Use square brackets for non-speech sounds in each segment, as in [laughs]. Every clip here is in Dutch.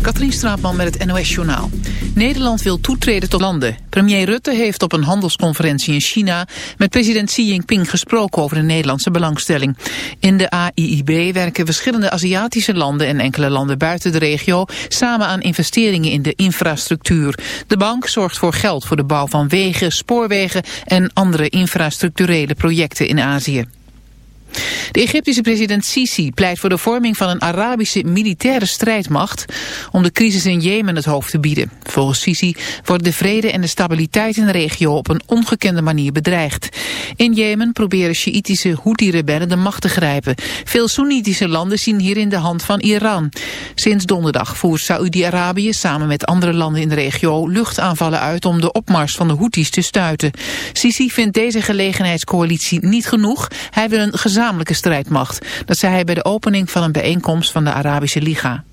Katrien Straatman met het NOS-journaal. Nederland wil toetreden tot landen. Premier Rutte heeft op een handelsconferentie in China... met president Xi Jinping gesproken over de Nederlandse belangstelling. In de AIIB werken verschillende Aziatische landen... en enkele landen buiten de regio... samen aan investeringen in de infrastructuur. De bank zorgt voor geld voor de bouw van wegen, spoorwegen... en andere infrastructurele projecten in Azië. De Egyptische president Sisi pleit voor de vorming van een Arabische militaire strijdmacht om de crisis in Jemen het hoofd te bieden. Volgens Sisi wordt de vrede en de stabiliteit in de regio op een ongekende manier bedreigd. In Jemen proberen Sjiitische Houthi-rebellen de macht te grijpen. Veel Soenitische landen zien hierin de hand van Iran. Sinds donderdag voert Saudi-Arabië samen met andere landen in de regio luchtaanvallen uit om de opmars van de Houthis te stuiten. Sisi vindt deze gelegenheidscoalitie niet genoeg. Hij wil een gezamenlijke strijdmacht. Dat zei hij bij de opening van een bijeenkomst van de Arabische Liga.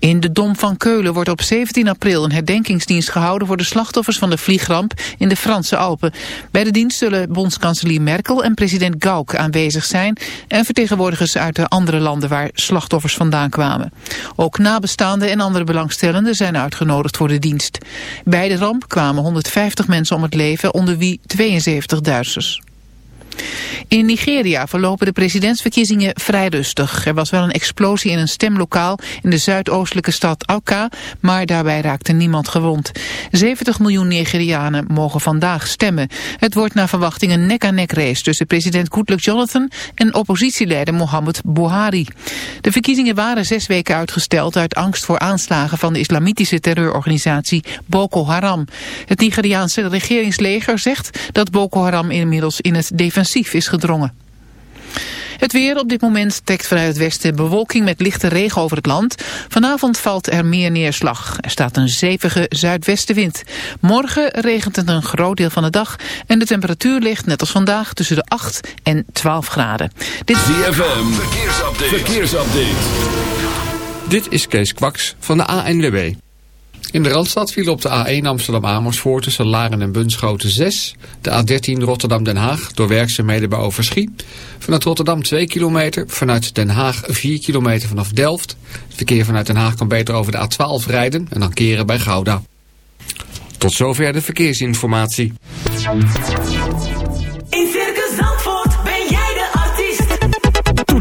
In de Dom van Keulen wordt op 17 april een herdenkingsdienst gehouden voor de slachtoffers van de vliegramp in de Franse Alpen. Bij de dienst zullen bondskanselier Merkel en president Gauck aanwezig zijn en vertegenwoordigers uit de andere landen waar slachtoffers vandaan kwamen. Ook nabestaanden en andere belangstellenden zijn uitgenodigd voor de dienst. Bij de ramp kwamen 150 mensen om het leven, onder wie 72 Duitsers. In Nigeria verlopen de presidentsverkiezingen vrij rustig. Er was wel een explosie in een stemlokaal in de zuidoostelijke stad Awka, maar daarbij raakte niemand gewond. 70 miljoen Nigerianen mogen vandaag stemmen. Het wordt naar verwachting een nek-aan-nek race tussen president Goodluck Jonathan en oppositieleider Mohammed Buhari. De verkiezingen waren zes weken uitgesteld uit angst voor aanslagen van de islamitische terreurorganisatie Boko Haram. Het Nigeriaanse regeringsleger zegt dat Boko Haram inmiddels in het defensief is gedrongen. Het weer op dit moment trekt vanuit het westen bewolking met lichte regen over het land. Vanavond valt er meer neerslag. Er staat een zevige zuidwestenwind. Morgen regent het een groot deel van de dag. En de temperatuur ligt net als vandaag tussen de 8 en 12 graden. Dit ZFM, verkeersupdate. verkeersupdate. Dit is Kees Kwaks van de ANWB. In de Randstad viel op de A1 Amsterdam-Amersfoort tussen Laren en Bunschoten 6. De A13 Rotterdam-Den Haag door werkzaamheden bij Overschie. Vanuit Rotterdam 2 kilometer. Vanuit Den Haag 4 kilometer vanaf Delft. Het verkeer vanuit Den Haag kan beter over de A12 rijden en dan keren bij Gouda. Tot zover de verkeersinformatie.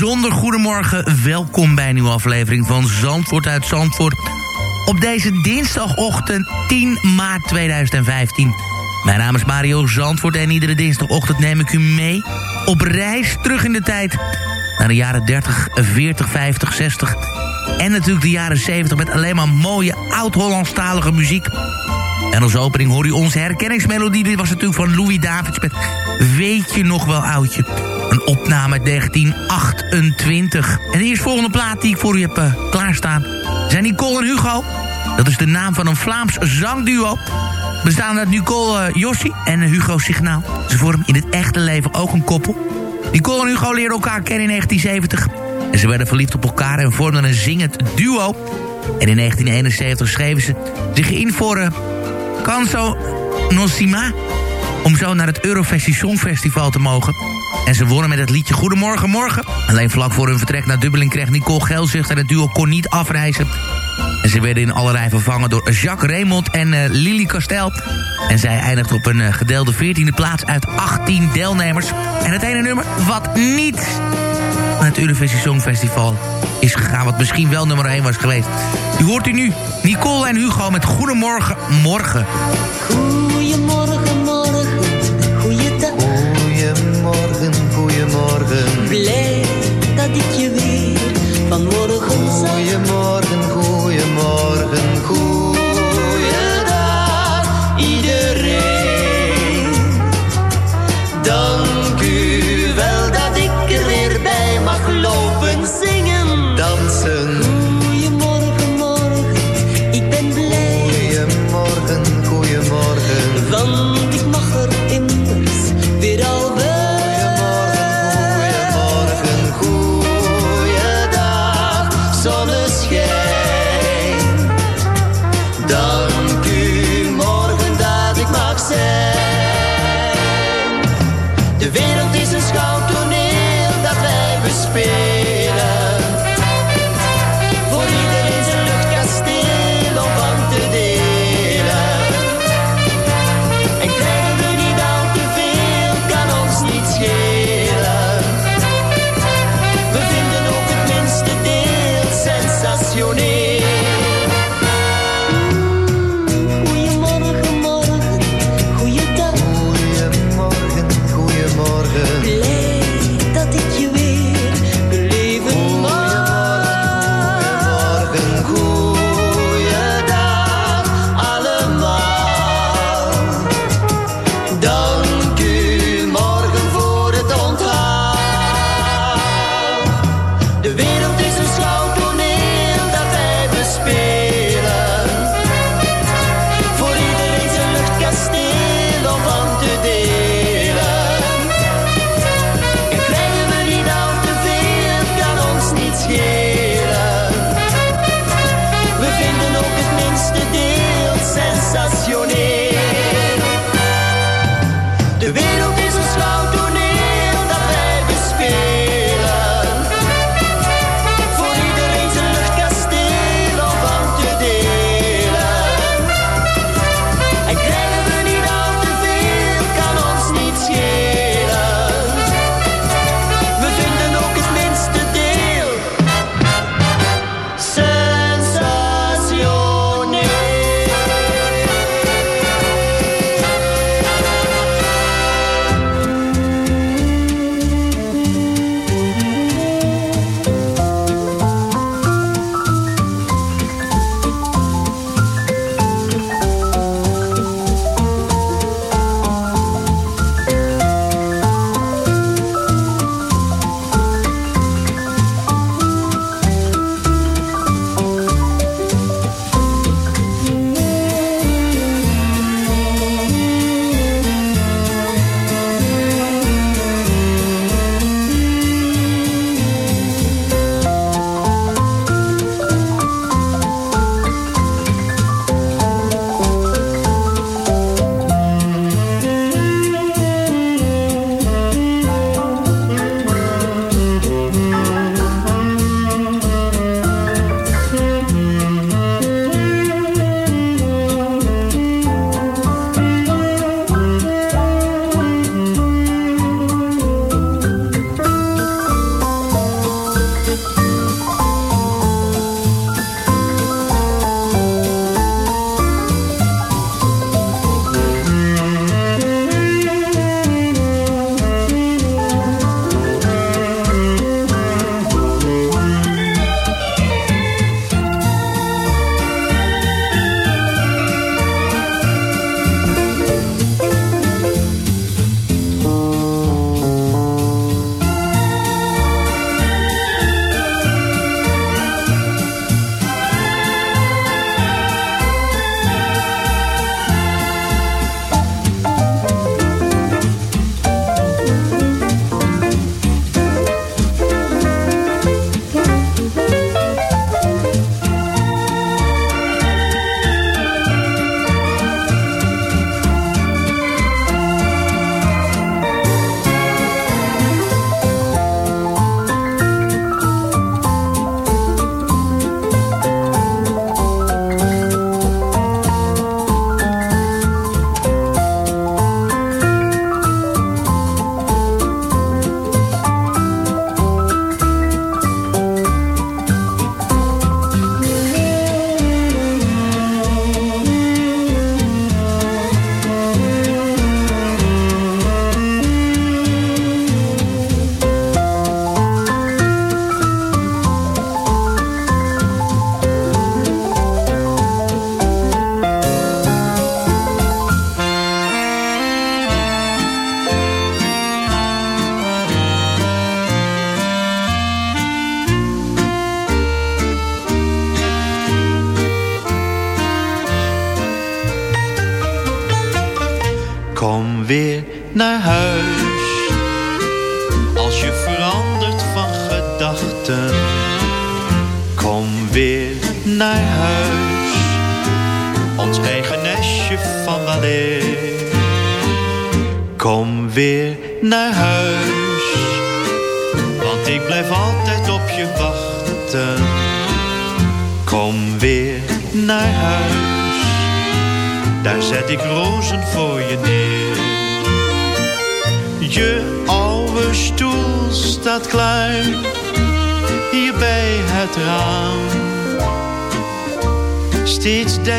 Bijzonder goedemorgen. Welkom bij een nieuwe aflevering van Zandvoort uit Zandvoort. Op deze dinsdagochtend 10 maart 2015. Mijn naam is Mario Zandvoort en iedere dinsdagochtend neem ik u mee... op reis terug in de tijd naar de jaren 30, 40, 50, 60... en natuurlijk de jaren 70 met alleen maar mooie oud-Hollandstalige muziek... En als opening hoor u onze herkenningsmelodie. Dit was natuurlijk van Louis Davids met Weet je nog wel oudje. Een opname uit 1928. En de eerstvolgende plaat die ik voor u heb uh, klaarstaan... zijn Nicole en Hugo. Dat is de naam van een Vlaams zangduo. Bestaande uit Nicole uh, Jossi en Hugo Signaal. Ze vormen in het echte leven ook een koppel. Nicole en Hugo leerden elkaar kennen in 1970. En ze werden verliefd op elkaar en vormden een zingend duo. En in 1971 schreven ze zich in voor... Uh, Canso Nosima. Om zo naar het Eurovisie Songfestival te mogen. En ze wonnen met het liedje Goedemorgen Morgen. Alleen vlak voor hun vertrek naar Dublin kreeg Nicole geldzucht... en het duo kon niet afreizen. En ze werden in allerlei vervangen door Jacques Raymond en uh, Lily Castel. En zij eindigde op een uh, gedeelde 14e plaats uit 18 deelnemers. En het ene nummer wat niet naar het Eurovisie Songfestival is gegaan... wat misschien wel nummer 1 was geweest. U hoort u nu Nicole en Hugo met Goedemorgen Morgen. Goedemorgen, Goeiemorgen. Blij dat ik je weer vanmorgen zag. Goeiemorgen, goeiemorgen, goeiemorgen.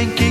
Steeds denk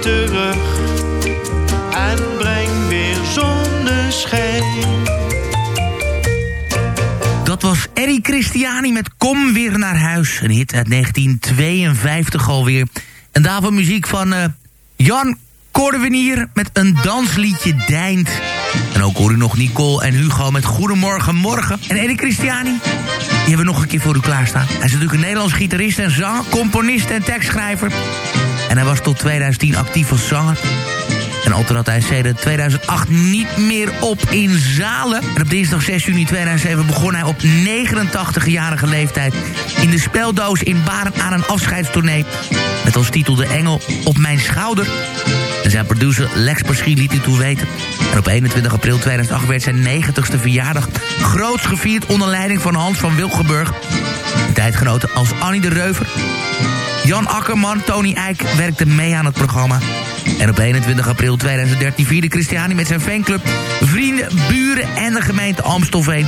Terug en breng weer zonneschijn. Dat was Eddie Christiani met Kom Weer Naar Huis. Een hit uit 1952 alweer. En daarvoor muziek van eh, Jan Cordewenier met een dansliedje Deint. En ook hoor u nog Nicole en Hugo met Goedemorgen Morgen. En Eddie Christiani, die hebben we nog een keer voor u klaarstaan. Hij is natuurlijk een Nederlands gitarist en zanger, componist en tekstschrijver. En hij was tot 2010 actief als zanger. En al trad hij sedert 2008 niet meer op in zalen. En op dinsdag 6 juni 2007 begon hij op 89-jarige leeftijd... in de speldoos in Baren aan een afscheidstournee. Met als titel De Engel op mijn schouder. En zijn producer Lex Perschi liet u toe weten. En op 21 april 2008 werd zijn 90ste verjaardag... groots gevierd onder leiding van Hans van Wilgenburg. Tijdgenoten als Annie de Reuver... Jan Akkerman, Tony Eijk werkten mee aan het programma. En op 21 april 2013 vierde Christiani met zijn fanclub... vrienden, buren en de gemeente Amstelveen...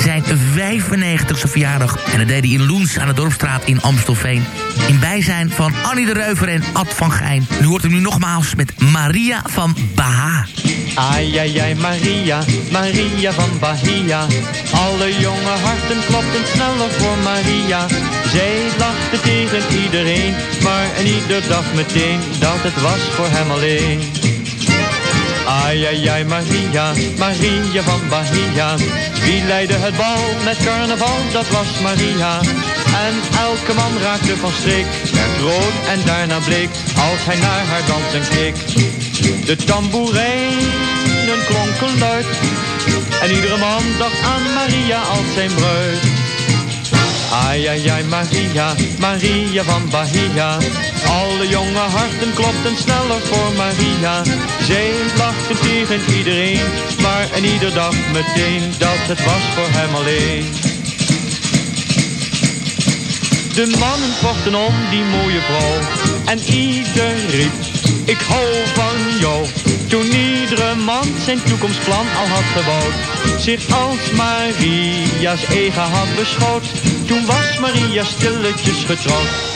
zijn 95ste verjaardag. En dat deed hij in Loens aan de Dorpstraat in Amstelveen. In bijzijn van Annie de Reuver en Ad van Gijn. Nu hoort u nu nogmaals met Maria van Baha. Ai, ai, ai, Maria, Maria van Bahia. Alle jonge harten klopten sneller voor Maria. Zij lachte tegen iedereen, maar en ieder dacht meteen dat het was voor hem alleen. Ai, ai, ai, Maria, Maria van Bahia. Wie leidde het bal met carnaval, dat was Maria. En elke man raakte van streek, werd rood en daarna bleek, als hij naar haar dansen keek. De tamboerijnen klonken luid, en iedere man dacht aan Maria als zijn bruid. Ai, ai, Maria, Maria van Bahia. Alle jonge harten klopten sneller voor Maria. Zij lachte tegen iedereen, maar en ieder dacht meteen dat het was voor hem alleen. De mannen vochten om die mooie vrouw en ieder riep, ik hou van jou. Toen iedere man zijn toekomstplan al had gebouwd, zich als Maria's eigen had beschouwd. Toen was Maria stilletjes getrouwd.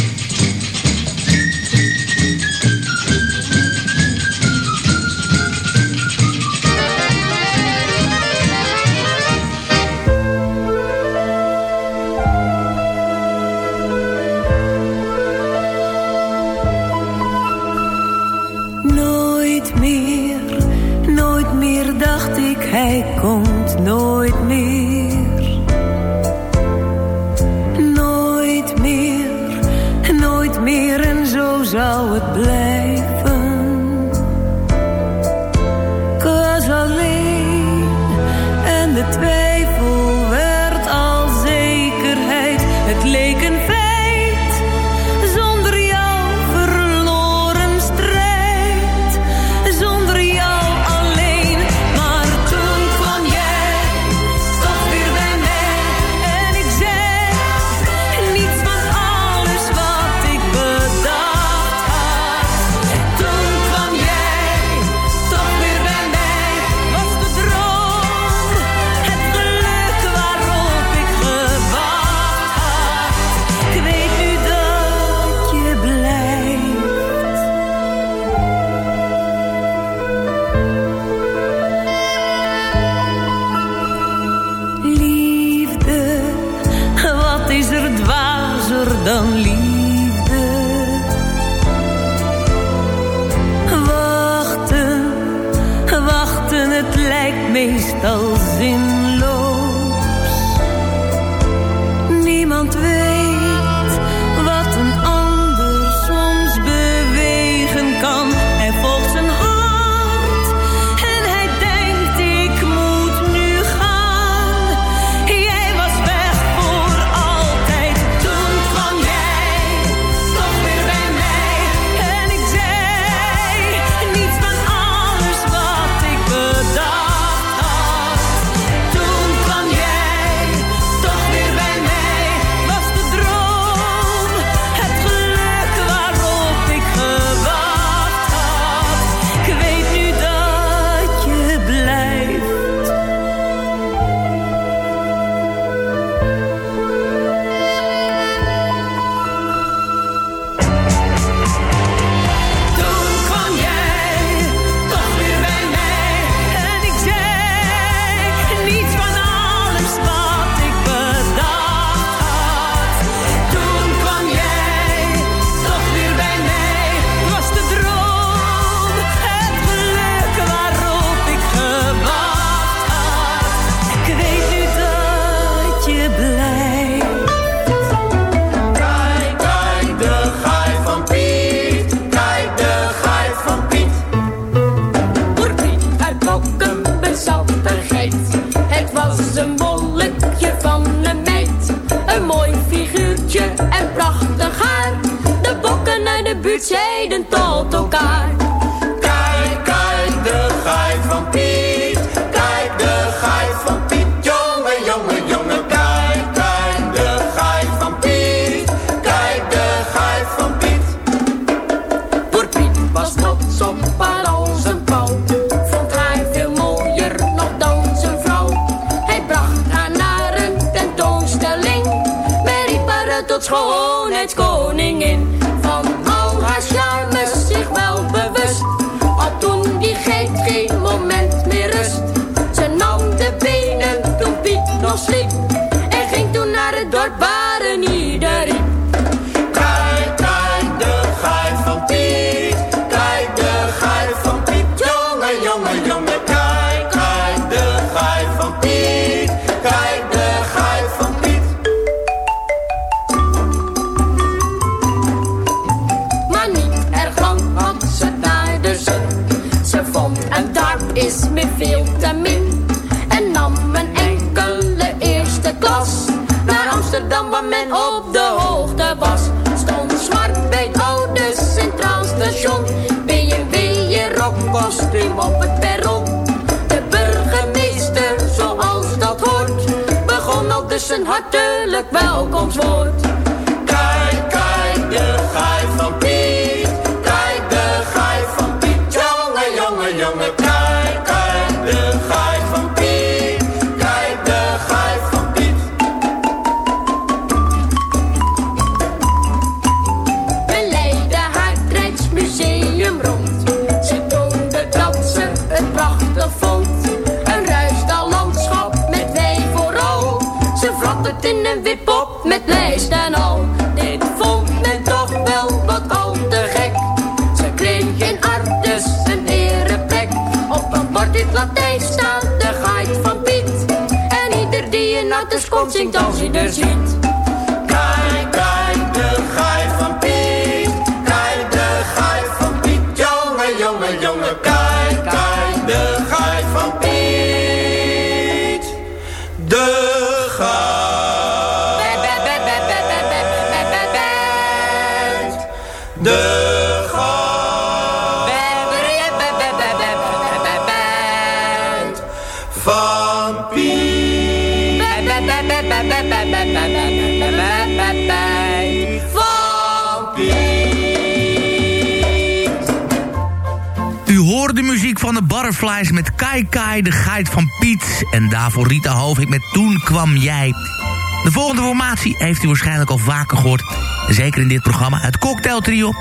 dan liefde. Wachten, wachten, het lijkt meestal zinloos het zeden tot elkaar. Kijk, kijk, de geit van Piet. Kijk, de geit van Piet. Jongen, jongen, jongen. Kijk, kijk, de geit van Piet. Kijk, de geit van Piet. Voor Piet was trots zo'n haar al zijn pauw. Vond hij veel mooier nog dan zijn vrouw. Hij bracht haar naar een tentoonstelling. Wij riepen tot schoonheidskoningin. op het perron. De burgemeester, zoals dat hoort, begon al dus een hartelijk welkomstwoord. Komt zingt als hij ziet. Met Kai Kai, de geit van Piet. En daarvoor Rita Hovink met Toen kwam jij. De volgende formatie heeft u waarschijnlijk al vaker gehoord. Zeker in dit programma, het Cocktail Trio.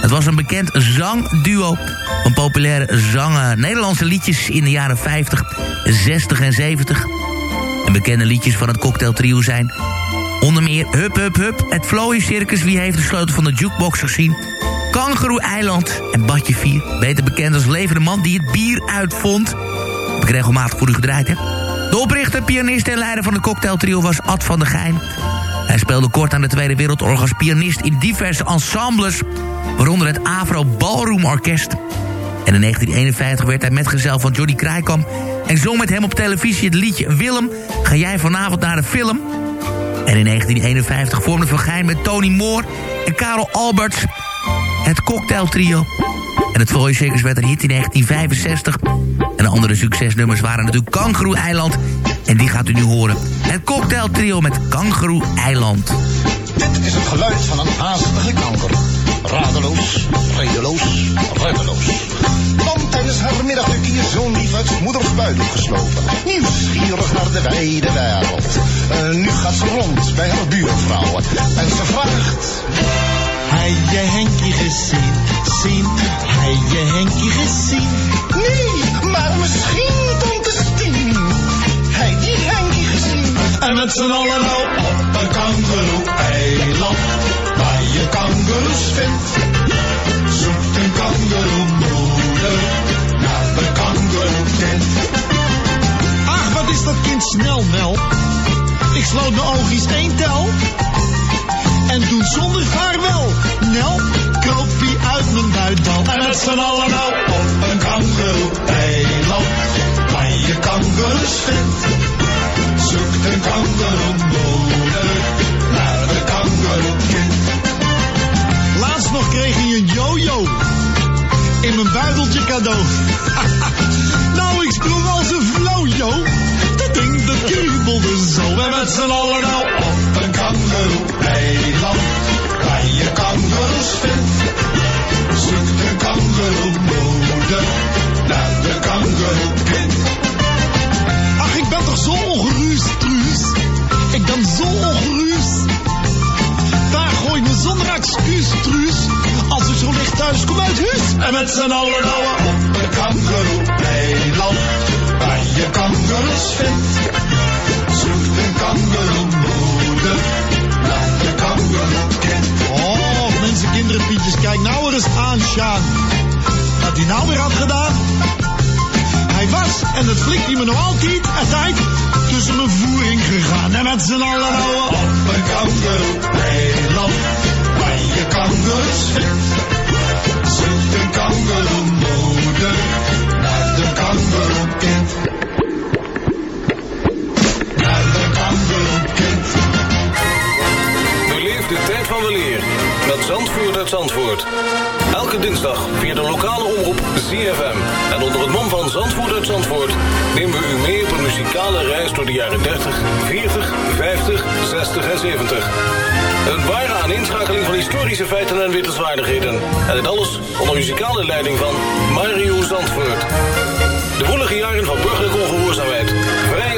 Het was een bekend zangduo van populaire zangen Nederlandse liedjes in de jaren 50, 60 en 70. En bekende liedjes van het Cocktail Trio zijn onder meer Hup Hup Hup, het Flowy Circus, wie heeft de sleutel van de jukebox gezien... Kangaroo Eiland en Badje 4, beter bekend als levende man die het bier uitvond. Heb ik regelmatig voor u gedraaid, hè? De oprichter, pianist en leider van het cocktailtrio was Ad van der Geijn. Hij speelde kort aan de Tweede Wereldoorlog als pianist in diverse ensembles... waaronder het Avro Ballroom Orkest. En in 1951 werd hij metgezel van Johnny Krijkamp... en zong met hem op televisie het liedje Willem, ga jij vanavond naar de film... En in 1951 vormde Van Geijn met Tony Moore en Karel Alberts het cocktailtrio. En het Voice werd een hit in 1965. En de andere succesnummers waren natuurlijk Kangaroo Eiland. En die gaat u nu horen. Het cocktailtrio met Kangaroo Eiland. Dit is het geluid van een haastige kanker. Radeloos, redeloos, reddeloos. Want tijdens haar middagdukje zo'n lief uit moeders buidel geslopen. Nieuwsgierig naar de wijde wereld. Nu gaat ze rond bij haar buurvrouwen. En ze vraagt... Hij je Henkie gezien, zien, hij je Henkie gezien. Nee, maar misschien tante Stien. Hij die Henkie gezien. En met z'n allen nou op een kangeroe-eiland, waar je kangeroes vindt. Zoekt een kangeroemoeder naar de kangeroekind. Ach, wat is dat kind snel, Mel. Ik sloot mijn oogjes één tel. En toen zonder vaarwel, Nel, hij uit mijn buitbal. En met z'n allen nou op een kangeroe-eiland, waar je kangeroes vindt. Zoekt een kangeroemoeder naar de kangeroekind. Laatst nog kreeg hij een yo-yo. In mijn buideltje cadeau. [laughs] nou, ik sprong als een flojo. Dat ding dat kriebelde zo. En met z'n allen nou kangeroe-eiland, waar je kangeroes vindt. Zoekt een kangeroemoeder naar de kangeroekind. Ach, ik ben toch zo ongerust, Truus. Ik ben zo ongerust. Daar gooi me zonder excuus, Truus. Als ik zo licht thuis kom uit huis. En met z'n allen nou op een kangeroe-eiland, waar je kangeroes vindt. Sjaan. Wat hij nou weer had gedaan? Hij was, en dat flikt hij me nog altijd, tijd tussen mijn voering gegaan. En met z'n allen nou op een kangeroe-eiland, waar je kangeroes. Zoekt een kangeroemoeder naar de kangeroekind. Zandvoort uit Zandvoort. Elke dinsdag via de lokale omroep ZFM. En onder het mom van Zandvoort uit Zandvoort... nemen we u mee op een muzikale reis door de jaren 30, 40, 50, 60 en 70. Een ware aaninschakeling van historische feiten en wittelswaardigheden. En dit alles onder muzikale leiding van Mario Zandvoort. De woelige jaren van burgerlijke ongehoorzaamheid,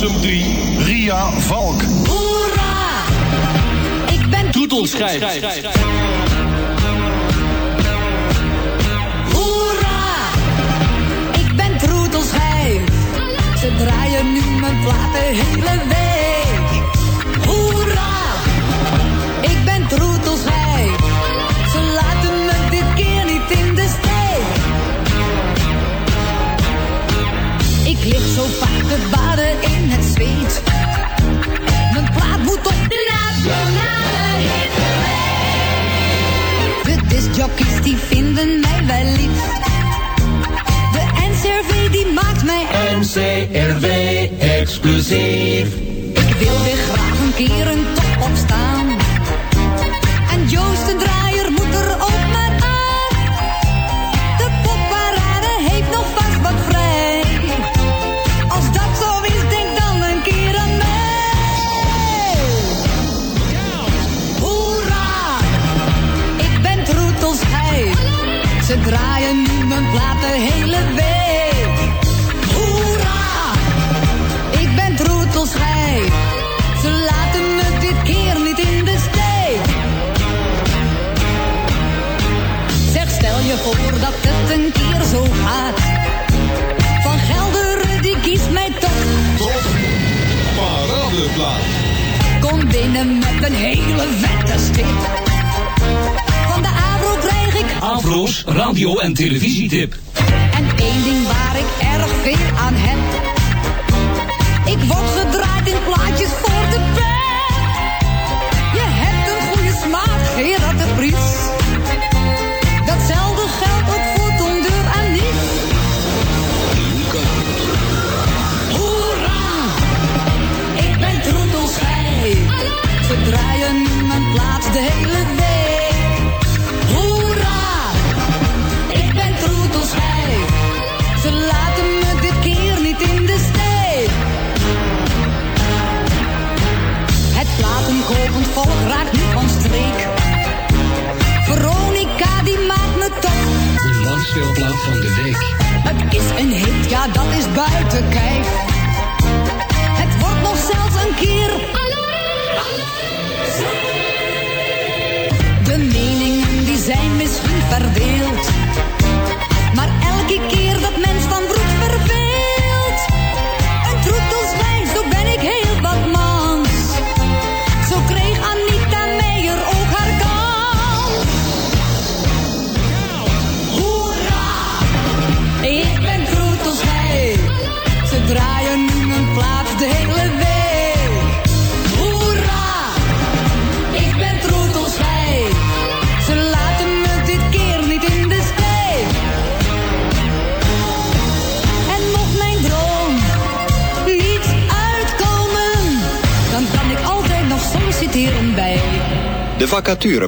Hilversum 3, Ria Valk. Hoera! Ik ben Troetelschijf. Hoera! Ik ben troetelschijf. Ze draaien nu mijn platen hele week. Mijn plaat moet op de nationale De discjockeys die vinden mij wel lief. De NCRV die maakt mij NCRV exclusief. Ik wil weer graag een keer een top opstaan. Kom binnen met een hele vette stip. Van de Avro krijg ik Afro's radio- en televisietip. En één ding waar ik erg veel aan heb.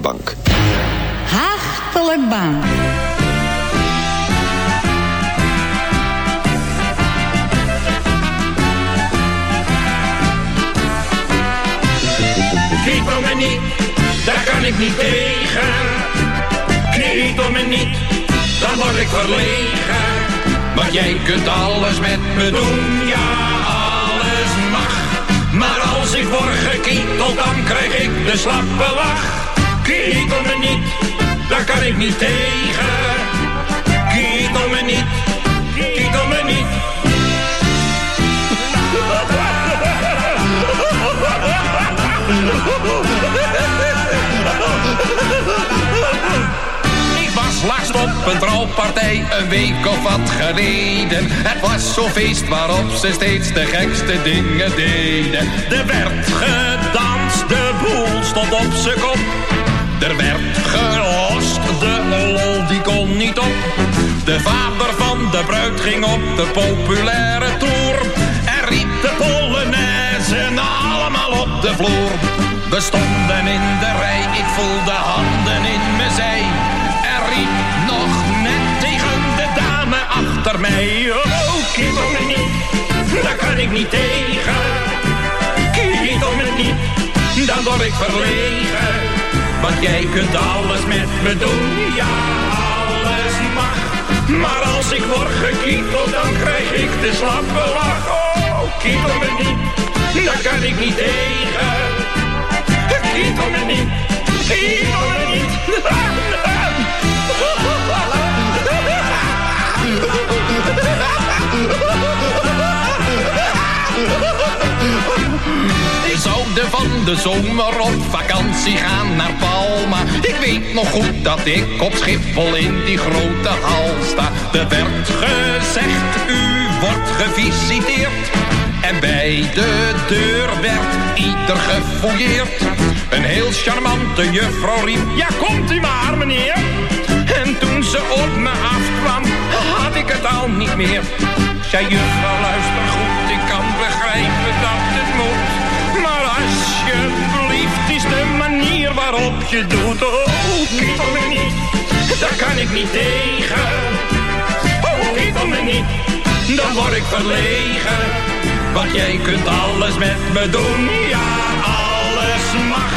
Vacaturebank. Hartelijk baan. Knietel me niet, daar kan ik niet tegen. Knietel me niet, dan word ik verlegen. Maar jij kunt alles met me doen, ja, alles mag. Maar als ik word gekieteld, dan krijg ik de slappe lach. Knietel me niet, daar kan ik niet tegen. Knietel me niet, knietel me niet. Ik was laatst op een trouwpartij, een week of wat geleden. Het was zo'n feest waarop ze steeds de gekste dingen deden. Er werd gedanst, de boel stond op zijn kop. Er werd gelost, de lol die kon niet op. De vader van de bruid ging op de populaire tour. En riep de Polonaise allemaal op de vloer. We stonden in de rij, ik voelde handen in mijn zij. En riep nog net tegen de dame achter mij. Oh, niet, daar kan ik niet tegen. Kiet om me niet, dan word ik verlegen. Want jij kunt alles met me doen, ja, alles mag. Maar als ik word gekieteld, dan krijg ik de slappe lach. Oh, kietel me niet, daar kan ik niet tegen. Kietel me niet, kietel me niet. [laughs] Van de zomer op vakantie gaan naar Palma. Ik weet nog goed dat ik op Schiphol in die grote hal sta. Er werd gezegd, u wordt gevisiteerd. En bij de deur werd ieder gefouilleerd. Een heel charmante juffrouw riep, ja komt u maar meneer. En toen ze op me afkwam, had ik het al niet meer. Zei juffrouw, luister goed, ik kan begrijpen dat het moet. Manier waarop je doet. Oh, kietel me niet, daar kan ik niet tegen. Oh, kietel me niet, dan word ik verlegen. Want jij kunt alles met me doen, ja, alles mag.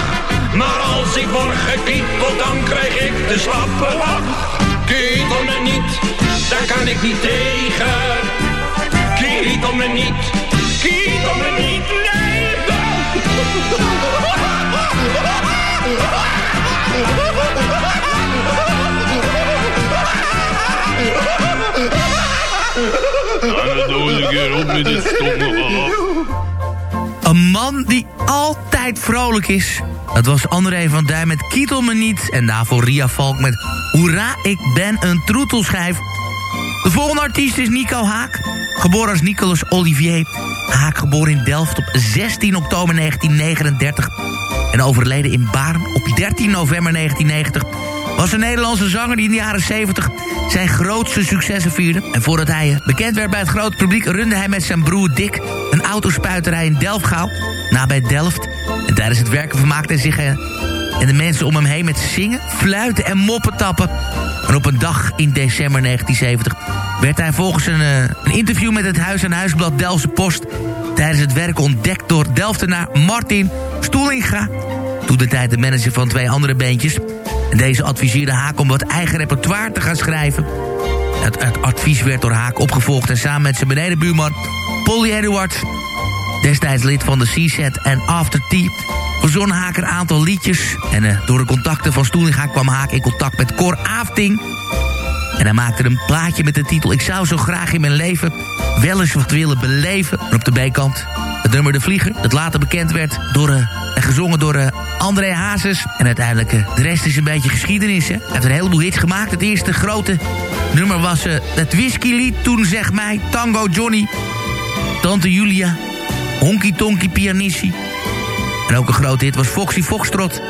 Maar als ik word gekieteld, dan krijg ik de slappe lach. Kietel me niet, daar kan ik niet tegen. Kietel me niet, kietel me niet, nee. [laughs] Stomme Een man die altijd vrolijk is. Dat was André van Duin met Kietel me niet. En daarvoor Ria Valk met Hoera, ik ben een troetelschijf. De volgende artiest is Nico Haak. Geboren als Nicolas Olivier. Haak geboren in Delft op 16 oktober 1939. En overleden in Baarn op 13 november 1990 was een Nederlandse zanger die in de jaren 70 zijn grootste successen vierde. En voordat hij eh, bekend werd bij het grote publiek... runde hij met zijn broer Dick een autospuiterij in Delfgauw, nabij Delft. En tijdens het werken vermaakte hij zich eh, en de mensen om hem heen met zingen, fluiten en moppen tappen. En op een dag in december 1970 werd hij volgens een, eh, een interview met het Huis- en Huisblad Delftse Post... tijdens het werk ontdekt door Delftenaar Martin Stoelinga... toen de tijd de manager van twee andere beentjes... En deze adviseerde Haak om wat eigen repertoire te gaan schrijven. Het, het advies werd door Haak opgevolgd en samen met zijn benedenbuurman Polly Edwards... destijds lid van de C-Set en After Tea... verzon Haak een aantal liedjes. En eh, door de contacten van Stoelinga kwam Haak in contact met Cor Afting... En hij maakte een plaatje met de titel... Ik zou zo graag in mijn leven wel eens wat willen beleven. En op de B-kant het nummer De Vlieger... dat later bekend werd door, eh, en gezongen door eh, André Hazes. En uiteindelijk, eh, de rest is een beetje geschiedenis. Hè? Hij heeft een heleboel hits gemaakt. Het eerste grote nummer was het whiskylied. Toen zeg mij Tango Johnny. Tante Julia. Honky Tonky Pianissi. En ook een grote hit was Foxy Foxtrot.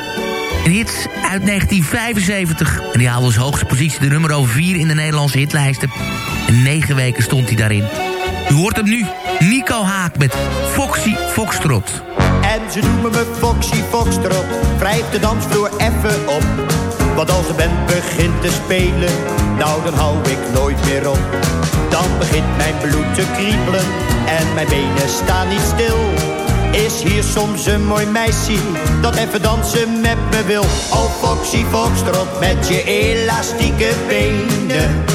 Een hit uit 1975. En die haalde als hoogste positie de nummer over 4 in de Nederlandse hitlijsten. En negen weken stond hij daarin. U hoort hem nu. Nico Haak met Foxy Foxtrot. En ze noemen me Foxy Foxtrot, wrijf de dansvloer even op. Want als de band begint te spelen, nou dan hou ik nooit meer op. Dan begint mijn bloed te kriebelen en mijn benen staan niet stil. Is hier soms een mooi meisje dat even dansen met me wil. Oh Foxy Foxtrot met je elastieke benen.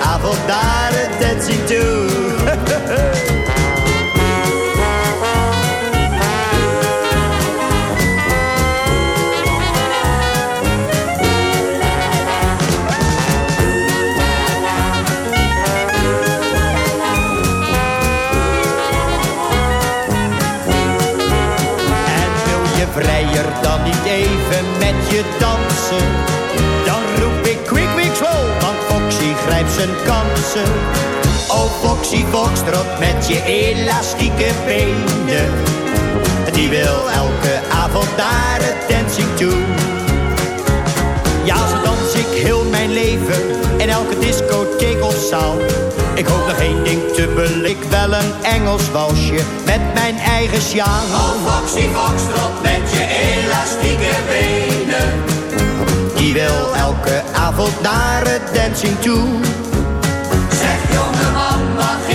avond naar het dancing toe. En wil je vrijer dan niet even met je dansen? zijn kansen. Oh Foxy oh, met je elastieke benen. Die wil elke avond naar het dancing toe. Ja, zo dans ik heel mijn leven in elke discotheek of zaal. Ik hoop nog één ding te belik, wel een Engels walsje met mijn eigen sjaal. Oh Foxy Foxtrot met je elastieke benen. Die wil elke avond naar het dancing toe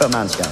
ป曼ะมาณสัก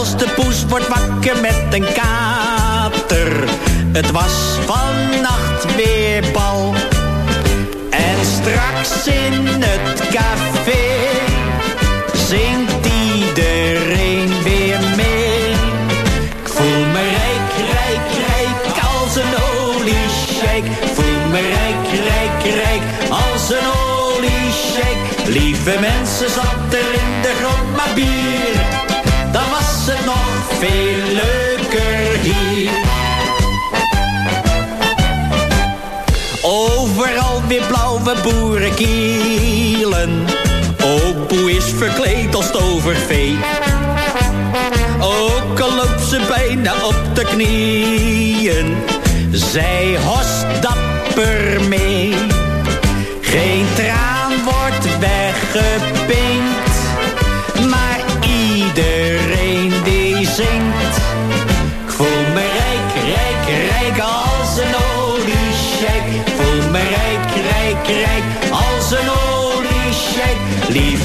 Zelfs de poes wordt wakker met een kater. Het was vannacht weer bal. En straks in het café zingt iedereen weer mee. Ik voel me rijk, rijk, rijk als een oliesjijk. Ik voel me rijk, rijk, rijk als een oliesjijk. Lieve mensen, zat er in de grond maar bier. Opoe is verkleed als tovervee. Ook al loopt ze bijna op de knieën. Zij host dapper mee. Geen traan wordt weggepinkt.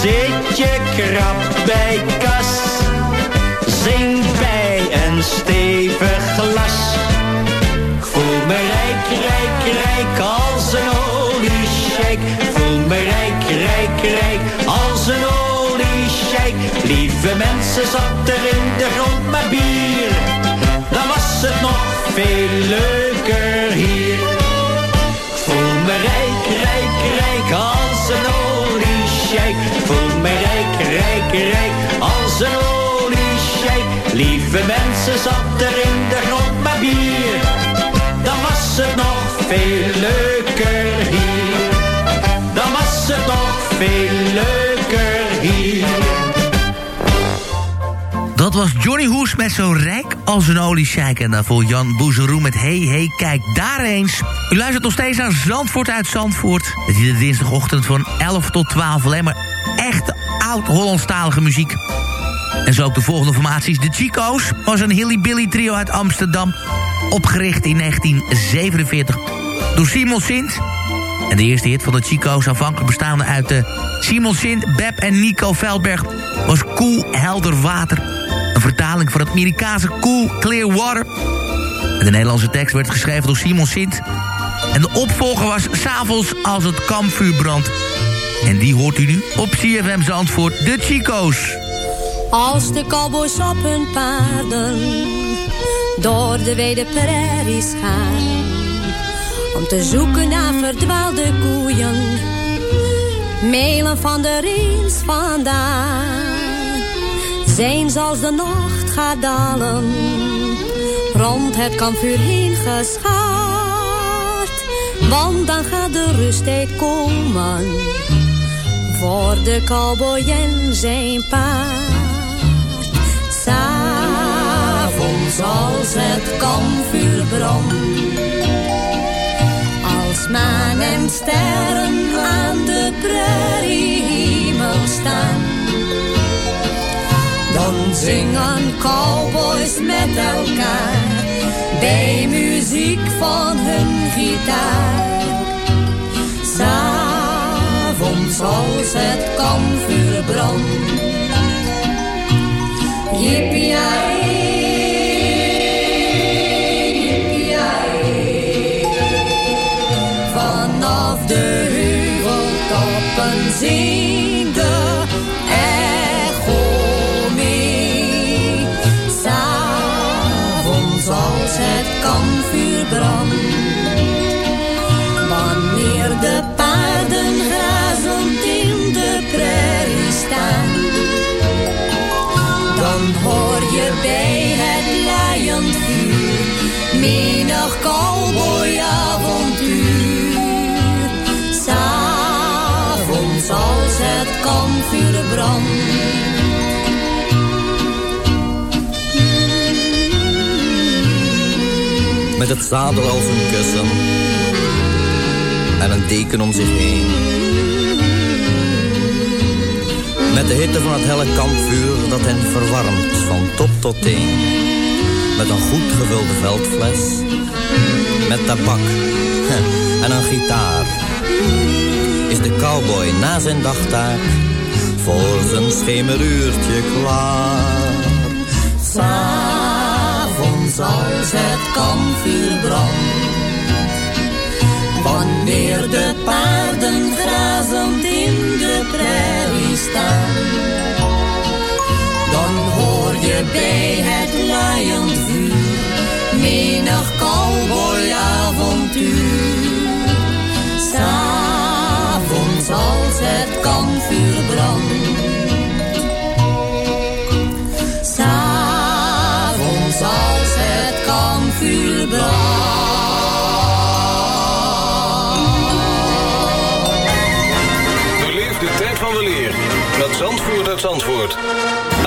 Zit je krap bij kas. Zing bij een stevig glas. Ik voel me rijk, rijk, rijk als een oliesjijk. Ik voel me rijk, rijk, rijk als een oliesjijk. Lieve mensen, zat er in de grond maar bier. Dan was het nog veel leuker rijk, als een oliesjijk. Lieve mensen, zat er in de grond maar bier. Dan was het nog veel leuker hier. Dan was het nog veel leuker hier. Dat was Johnny Hoes met zo rijk als een oliesjijk. En daarvoor Jan Boezeroe met Hey Hey Kijk daar eens. U luistert nog steeds naar Zandvoort uit Zandvoort. Het is de dinsdagochtend van 11 tot 12. Alleen maar echte oud-Hollandstalige muziek. En zo ook de volgende formaties. De Chico's was een hilly-billy trio uit Amsterdam. Opgericht in 1947 door Simon Sint. En de eerste hit van de Chico's, afhankelijk bestaande uit de Simon Sint, Beb en Nico Veldberg... was Cool Helder Water. Een vertaling van het Amerikaanse Cool Clear Water. De Nederlandse tekst werd geschreven door Simon Sint. En de opvolger was S'avonds als het kampvuur brandt. En die hoort u nu op CFM Zandvoort, de Chico's. Als de cowboys op hun paarden door de wijde prairies gaan. Om te zoeken naar verdwaalde koeien, melen van de reens vandaan. Zijn als de nacht gaat dalen, rond het kampvuur heen geschaard. Want dan gaat de rusttijd komen, voor de cowboy en zijn paard. S'avonds als het kampvuur brandt. Als maan en sterren aan de prairiehemel staan. Dan zingen cowboys met elkaar. Bij muziek van hun gitaar soms als het kampvuur brandt. Jippie, Vanaf de heuveltoppen zien de echo mee. S'avonds als het kampvuur brandt. Menig cowboyavontuur. S'avonds als het kampvuur brandt. met het zadel als een kussen en een deken om zich heen. Met de hitte van het helle kampvuur dat hen verwarmt van top tot teen. Met een goed gevulde veldfles, met tabak [laughs] en een gitaar. Is de cowboy na zijn dagtaak voor zijn schemeruurtje klaar. S'avonds als het kampvuur brandt. Wanneer de paarden grazend in de prairie staan. Bij het vuur menig cowboyavontuur. S'avonds als het kampvuur brandt. S'avonds als het kampvuur Beleef de tijd van weleer met Zandvoort uit Zandvoort.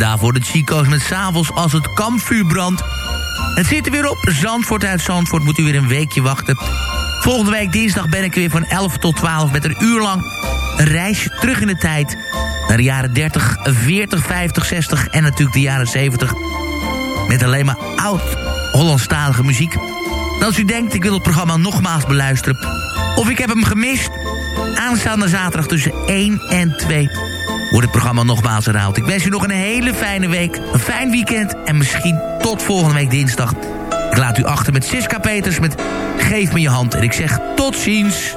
Daarvoor de Chico's met s'avonds als het kampvuur brandt. Het zit er weer op. Zandvoort uit Zandvoort moet u weer een weekje wachten. Volgende week dinsdag ben ik weer van 11 tot 12 met een uur lang een reisje terug in de tijd. Naar de jaren 30, 40, 50, 60 en natuurlijk de jaren 70. Met alleen maar oud-Hollandstalige muziek. En als u denkt, ik wil het programma nogmaals beluisteren... of ik heb hem gemist... aanstaande zaterdag tussen 1 en 2 wordt het programma nogmaals herhaald. Ik wens u nog een hele fijne week, een fijn weekend... en misschien tot volgende week dinsdag. Ik laat u achter met Siska Peters met Geef me je hand. En ik zeg tot ziens.